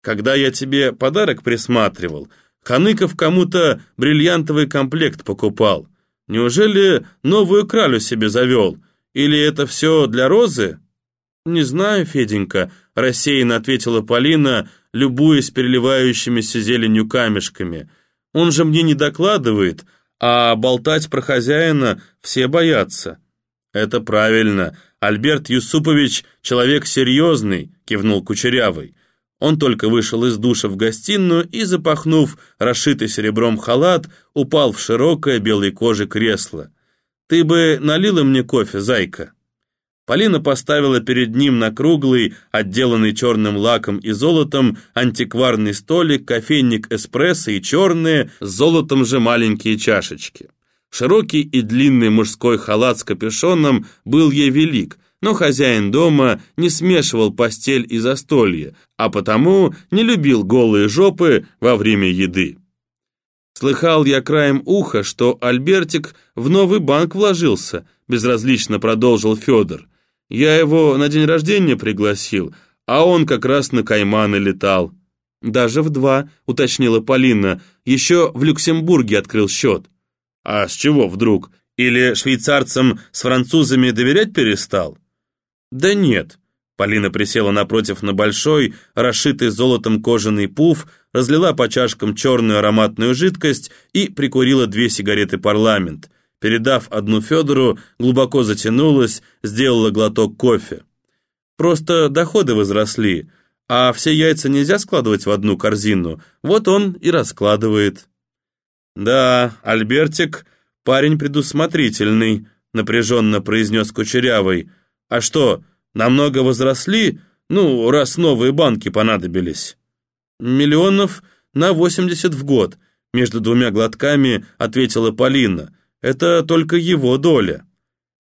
Когда я тебе подарок присматривал, Ханыков кому-то бриллиантовый комплект покупал. Неужели новую кралю себе завел? Или это все для Розы?» «Не знаю, Феденька», — рассеянно ответила Полина, любуясь переливающимися зеленью камешками. «Он же мне не докладывает, а болтать про хозяина все боятся». «Это правильно. Альберт Юсупович — человек серьезный», — кивнул Кучерявый. Он только вышел из душа в гостиную и, запахнув расшитый серебром халат, упал в широкое белой коже кресло. «Ты бы налила мне кофе, зайка?» Полина поставила перед ним на круглый, отделанный черным лаком и золотом, антикварный столик, кофейник эспрессо и черные, с золотом же маленькие чашечки. Широкий и длинный мужской халат с капюшоном был ей велик, но хозяин дома не смешивал постель и застолье, а потому не любил голые жопы во время еды. Слыхал я краем уха, что Альбертик в новый банк вложился, безразлично продолжил Федор. Я его на день рождения пригласил, а он как раз на Кайманы летал. Даже в два, уточнила Полина, еще в Люксембурге открыл счет. А с чего вдруг? Или швейцарцам с французами доверять перестал? Да нет. Полина присела напротив на большой, расшитый золотом кожаный пуф, разлила по чашкам черную ароматную жидкость и прикурила две сигареты «Парламент». Передав одну Федору, глубоко затянулась, сделала глоток кофе. Просто доходы возросли, а все яйца нельзя складывать в одну корзину, вот он и раскладывает. Да, Альбертик парень предусмотрительный, напряженно произнес Кучерявый. А что, намного возросли, ну, раз новые банки понадобились? Миллионов на восемьдесят в год, между двумя глотками ответила Полина. Это только его доля.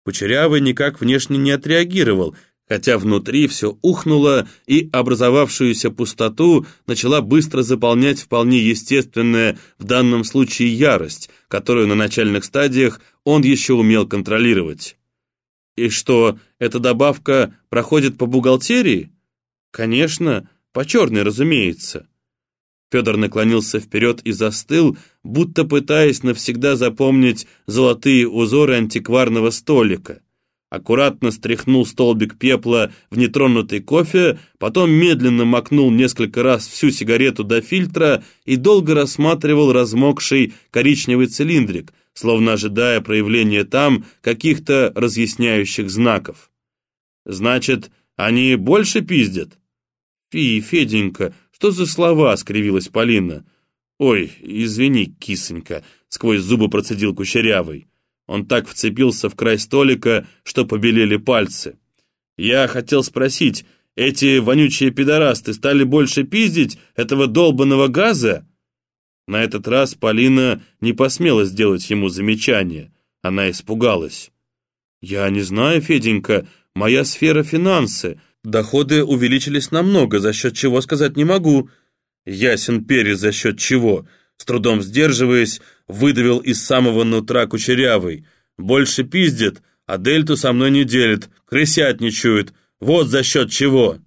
Кучерявый никак внешне не отреагировал, хотя внутри все ухнуло и образовавшуюся пустоту начала быстро заполнять вполне естественная в данном случае ярость, которую на начальных стадиях он еще умел контролировать. И что, эта добавка проходит по бухгалтерии? Конечно, по черной, разумеется. Федор наклонился вперед и застыл, будто пытаясь навсегда запомнить золотые узоры антикварного столика. Аккуратно стряхнул столбик пепла в нетронутый кофе, потом медленно макнул несколько раз всю сигарету до фильтра и долго рассматривал размокший коричневый цилиндрик, словно ожидая проявления там каких-то разъясняющих знаков. «Значит, они больше пиздят?» «Фи, Феденька, что за слова?» — скривилась Полина. «Ой, извини, кисонька», — сквозь зубы процедил Кучерявый. Он так вцепился в край столика, что побелели пальцы. «Я хотел спросить, эти вонючие пидорасты стали больше пиздить этого долбанного газа?» На этот раз Полина не посмела сделать ему замечание. Она испугалась. «Я не знаю, Феденька, моя сфера финансы. Доходы увеличились намного, за счет чего сказать не могу. Ясен перец за счет чего. С трудом сдерживаясь, выдавил из самого нутра кучерявый. Больше пиздит, а дельту со мной не делит, крысятничают. Вот за счет чего.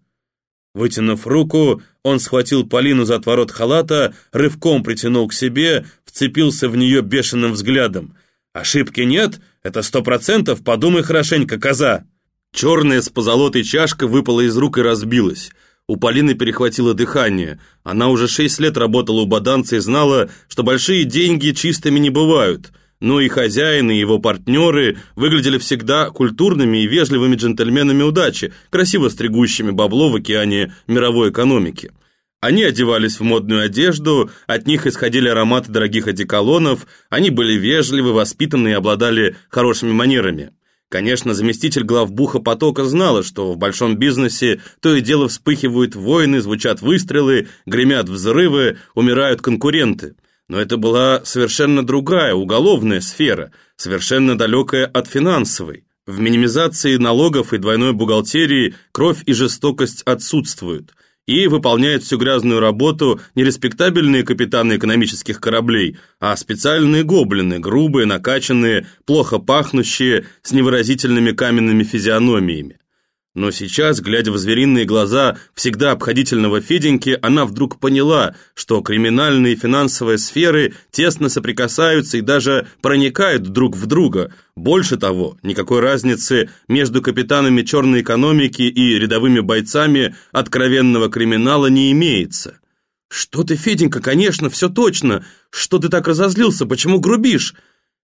Вытянув руку, он схватил Полину за отворот халата, рывком притянул к себе, вцепился в нее бешеным взглядом. «Ошибки нет? Это сто процентов, подумай хорошенько, коза!» Черная с позолотой чашка выпала из рук и разбилась. У Полины перехватило дыхание. Она уже шесть лет работала у баданца и знала, что большие деньги чистыми не бывают. Но и хозяин, и его партнеры выглядели всегда культурными и вежливыми джентльменами удачи, красиво стригущими бабло в океане мировой экономики. Они одевались в модную одежду, от них исходили ароматы дорогих одеколонов, они были вежливы, воспитаны и обладали хорошими манерами. Конечно, заместитель главбуха потока знала, что в большом бизнесе то и дело вспыхивают войны, звучат выстрелы, гремят взрывы, умирают конкуренты. Но это была совершенно другая, уголовная сфера, совершенно далекая от финансовой. В минимизации налогов и двойной бухгалтерии кровь и жестокость отсутствуют – и выполняют всю грязную работу не респектабельные капитаны экономических кораблей, а специальные гоблины, грубые, накачанные, плохо пахнущие, с невыразительными каменными физиономиями. Но сейчас, глядя в звериные глаза всегда обходительного Феденьки, она вдруг поняла, что криминальные и финансовые сферы тесно соприкасаются и даже проникают друг в друга. Больше того, никакой разницы между капитанами черной экономики и рядовыми бойцами откровенного криминала не имеется. «Что ты, Феденька, конечно, все точно! Что ты так разозлился, почему грубишь?»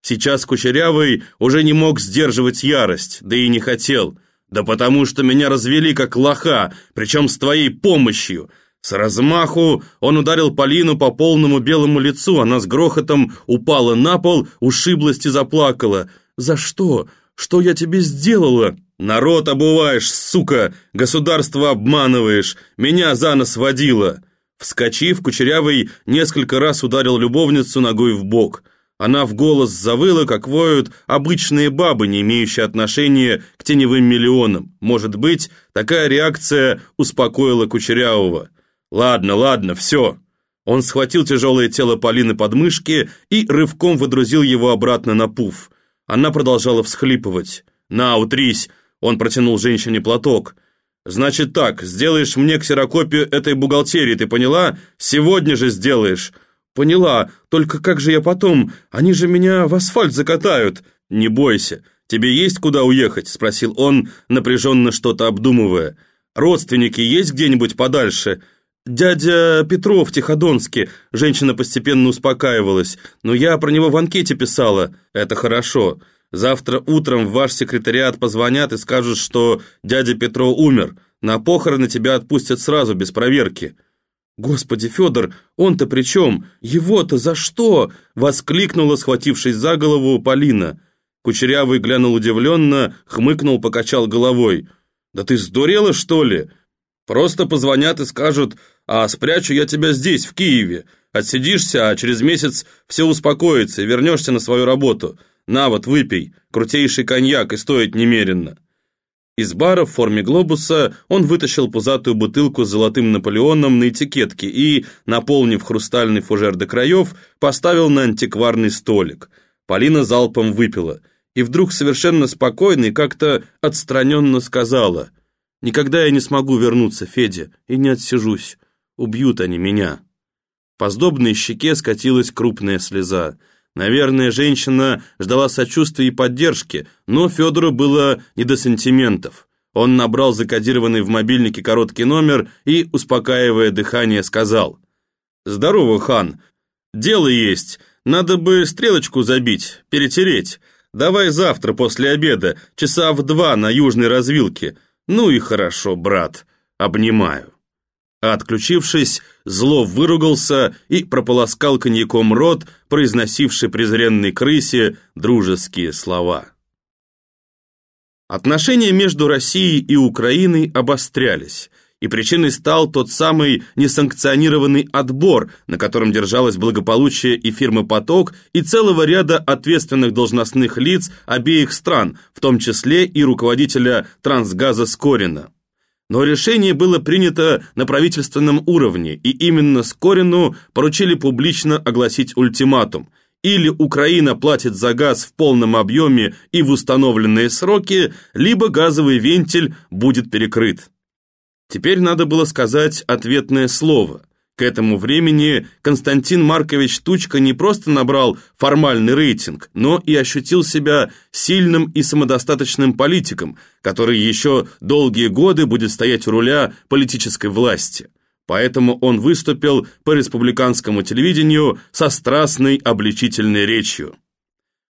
Сейчас Кучерявый уже не мог сдерживать ярость, да и не хотел – да потому что меня развели как лоха, причем с твоей помощью. С размаху он ударил Полину по полному белому лицу, она с грохотом упала на пол, ушиблась и заплакала. «За что? Что я тебе сделала?» «Народ обуваешь, сука! Государство обманываешь! Меня за нос водила!» Вскочив, Кучерявый несколько раз ударил любовницу ногой в бок. Она в голос завыла, как воют обычные бабы, не имеющие отношения к теневым миллионам. Может быть, такая реакция успокоила Кучерявого. «Ладно, ладно, все». Он схватил тяжелое тело Полины под мышки и рывком выдрузил его обратно на пуф. Она продолжала всхлипывать. «На, утрись!» Он протянул женщине платок. «Значит так, сделаешь мне ксерокопию этой бухгалтерии, ты поняла? Сегодня же сделаешь. «Поняла, только как же я потом? Они же меня в асфальт закатают!» «Не бойся, тебе есть куда уехать?» – спросил он, напряженно что-то обдумывая. «Родственники есть где-нибудь подальше?» «Дядя Петров в Тиходонске», – женщина постепенно успокаивалась. «Но я про него в анкете писала». «Это хорошо. Завтра утром в ваш секретариат позвонят и скажут, что дядя Петров умер. На похороны тебя отпустят сразу, без проверки». «Господи, Федор, он-то при чем? Его-то за что?» — воскликнула, схватившись за голову, Полина. Кучерявый глянул удивленно, хмыкнул, покачал головой. «Да ты сдурела, что ли? Просто позвонят и скажут, а спрячу я тебя здесь, в Киеве. Отсидишься, а через месяц все успокоится и вернешься на свою работу. На вот, выпей, крутейший коньяк и стоит немеренно». Из бара в форме глобуса он вытащил пузатую бутылку с золотым Наполеоном на этикетке и, наполнив хрустальный фужер до краев, поставил на антикварный столик. Полина залпом выпила и вдруг совершенно спокойно и как-то отстраненно сказала «Никогда я не смогу вернуться, Федя, и не отсижусь. Убьют они меня». По сдобной щеке скатилась крупная слеза. Наверное, женщина ждала сочувствия и поддержки, но Федору было не до сантиментов. Он набрал закодированный в мобильнике короткий номер и, успокаивая дыхание, сказал «Здорово, хан. Дело есть. Надо бы стрелочку забить, перетереть. Давай завтра после обеда, часа в два на южной развилке. Ну и хорошо, брат. Обнимаю». А отключившись, зло выругался и прополоскал коньяком рот, произносивший презренной крысе дружеские слова. Отношения между Россией и Украиной обострялись, и причиной стал тот самый несанкционированный отбор, на котором держалось благополучие и фирмы «Поток», и целого ряда ответственных должностных лиц обеих стран, в том числе и руководителя «Трансгаза» Скорина. Но решение было принято на правительственном уровне, и именно Скорину поручили публично огласить ультиматум. Или Украина платит за газ в полном объеме и в установленные сроки, либо газовый вентиль будет перекрыт. Теперь надо было сказать ответное слово – к этому времени Константин Маркович Тучка не просто набрал формальный рейтинг, но и ощутил себя сильным и самодостаточным политиком, который еще долгие годы будет стоять у руля политической власти. Поэтому он выступил по республиканскому телевидению со страстной обличительной речью.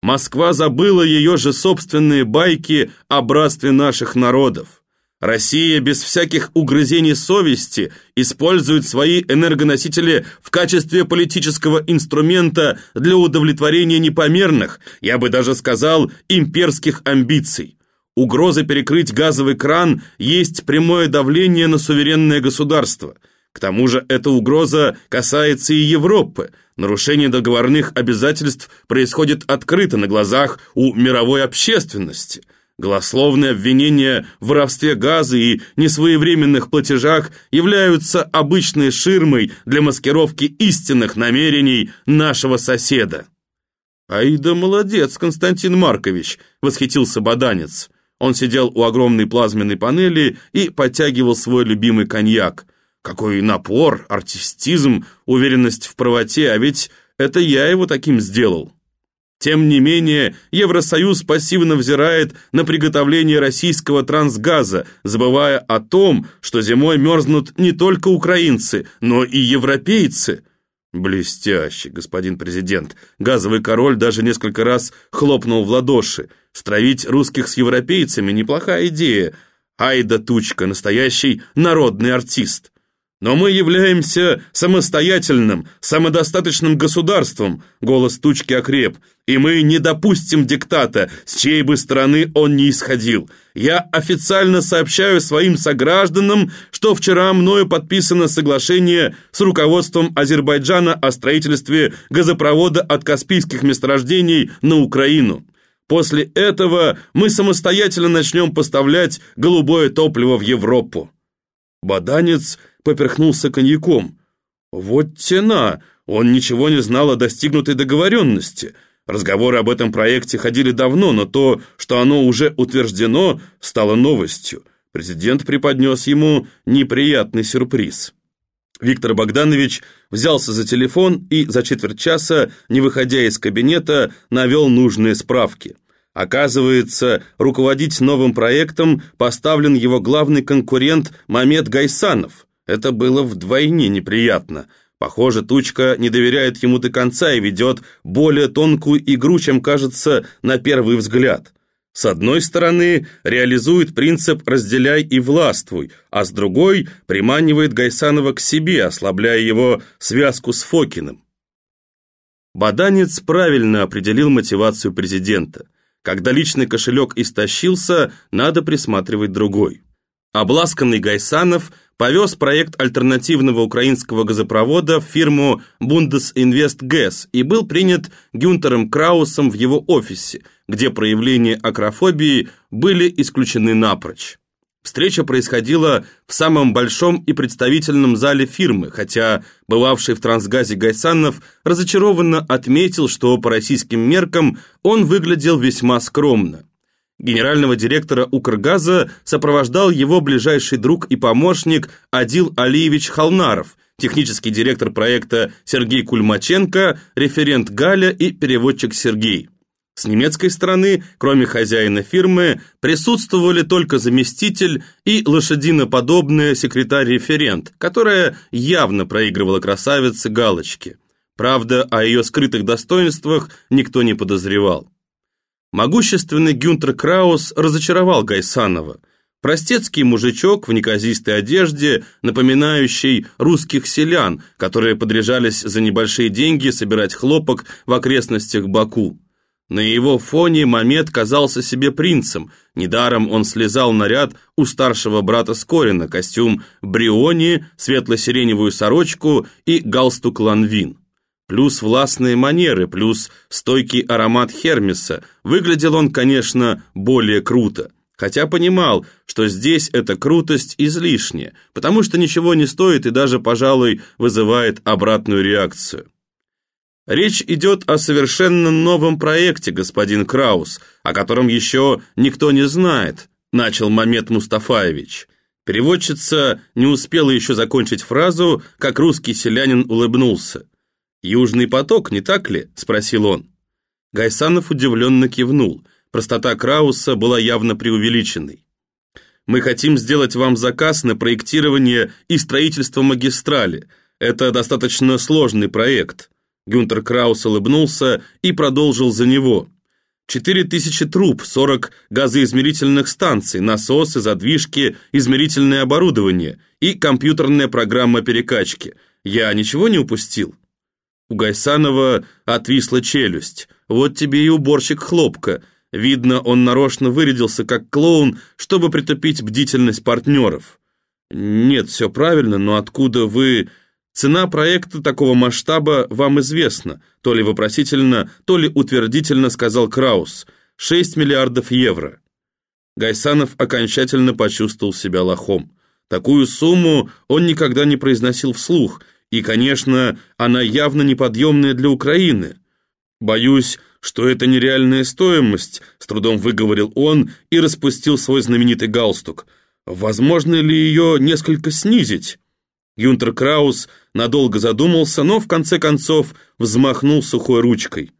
Москва забыла ее же собственные байки о братстве наших народов. Россия без всяких угрызений совести использует свои энергоносители в качестве политического инструмента для удовлетворения непомерных, я бы даже сказал, имперских амбиций. Угроза перекрыть газовый кран есть прямое давление на суверенное государство. К тому же эта угроза касается и Европы. Нарушение договорных обязательств происходит открыто на глазах у мировой общественности – Голословные обвинения в воровстве газа и несвоевременных платежах являются обычной ширмой для маскировки истинных намерений нашего соседа. «Ай да молодец, Константин Маркович!» — восхитился Баданец. Он сидел у огромной плазменной панели и подтягивал свой любимый коньяк. Какой напор, артистизм, уверенность в правоте, а ведь это я его таким сделал. Тем не менее, Евросоюз пассивно взирает на приготовление российского трансгаза, забывая о том, что зимой мерзнут не только украинцы, но и европейцы. Блестяще, господин президент. Газовый король даже несколько раз хлопнул в ладоши. Стравить русских с европейцами – неплохая идея. Айда Тучка – настоящий народный артист. Но мы являемся самостоятельным, самодостаточным государством, голос Тучки окреп, и мы не допустим диктата, с чьей бы стороны он ни исходил. Я официально сообщаю своим согражданам, что вчера мною подписано соглашение с руководством Азербайджана о строительстве газопровода от Каспийских месторождений на Украину. После этого мы самостоятельно начнем поставлять голубое топливо в Европу. Баданец поперхнулся коньяком. Вот тена! Он ничего не знал о достигнутой договоренности. Разговоры об этом проекте ходили давно, но то, что оно уже утверждено, стало новостью. Президент преподнес ему неприятный сюрприз. Виктор Богданович взялся за телефон и за четверть часа, не выходя из кабинета, навел нужные справки. Оказывается, руководить новым проектом поставлен его главный конкурент Мамед Гайсанов. Это было вдвойне неприятно. Похоже, Тучка не доверяет ему до конца и ведет более тонкую игру, чем кажется на первый взгляд. С одной стороны, реализует принцип «разделяй и властвуй», а с другой приманивает Гайсанова к себе, ослабляя его связку с Фокиным. Баданец правильно определил мотивацию президента. Когда личный кошелек истощился, надо присматривать другой. Обласканный Гайсанов повез проект альтернативного украинского газопровода в фирму Bundesinvest и был принят Гюнтером Краусом в его офисе, где проявления акрофобии были исключены напрочь. Встреча происходила в самом большом и представительном зале фирмы, хотя бывавший в трансгазе Гайсанов разочарованно отметил, что по российским меркам он выглядел весьма скромно. Генерального директора Укргаза сопровождал его ближайший друг и помощник Адил Алиевич Холнаров, технический директор проекта Сергей Кульмаченко, референт Галя и переводчик Сергей. С немецкой стороны, кроме хозяина фирмы, присутствовали только заместитель и лошадиноподобная секретарь-референт, которая явно проигрывала красавице галочки. Правда, о ее скрытых достоинствах никто не подозревал. Могущественный Гюнтер Краус разочаровал Гайсанова. Простецкий мужичок в неказистой одежде, напоминающий русских селян, которые подряжались за небольшие деньги собирать хлопок в окрестностях Баку. На его фоне Мамед казался себе принцем. Недаром он слезал наряд у старшего брата Скорина, костюм бриони, светло-сиреневую сорочку и галстук ланвин. Плюс властные манеры, плюс стойкий аромат Хермеса. Выглядел он, конечно, более круто. Хотя понимал, что здесь эта крутость излишняя, потому что ничего не стоит и даже, пожалуй, вызывает обратную реакцию. Речь идет о совершенно новом проекте, господин Краус, о котором еще никто не знает, начал Мамед Мустафаевич. Переводчица не успела еще закончить фразу, как русский селянин улыбнулся. «Южный поток, не так ли?» – спросил он. Гайсанов удивленно кивнул. Простота Крауса была явно преувеличенной. «Мы хотим сделать вам заказ на проектирование и строительство магистрали. Это достаточно сложный проект. Гюнтер Краус улыбнулся и продолжил за него. Четыре тысячи труб, сорок газоизмерительных станций, насосы, задвижки, измерительное оборудование и компьютерная программа перекачки. Я ничего не упустил? У Гайсанова отвисла челюсть. Вот тебе и уборщик хлопка. Видно, он нарочно вырядился как клоун, чтобы притупить бдительность партнеров. Нет, все правильно, но откуда вы... Цена проекта такого масштаба вам известна, то ли вопросительно, то ли утвердительно сказал Краус. 6 миллиардов евро. Гайсанов окончательно почувствовал себя лохом. Такую сумму он никогда не произносил вслух, и, конечно, она явно неподъемная для Украины. Боюсь, что это нереальная стоимость, с трудом выговорил он и распустил свой знаменитый галстук. Возможно ли ее несколько снизить? Юнтер Краус надолго задумался, но в конце концов взмахнул сухой ручкой.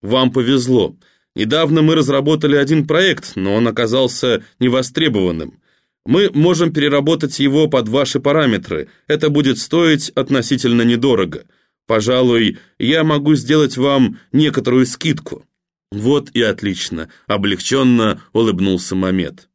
«Вам повезло. Недавно мы разработали один проект, но он оказался невостребованным. Мы можем переработать его под ваши параметры. Это будет стоить относительно недорого. Пожалуй, я могу сделать вам некоторую скидку». «Вот и отлично», — облегченно улыбнулся Мамед.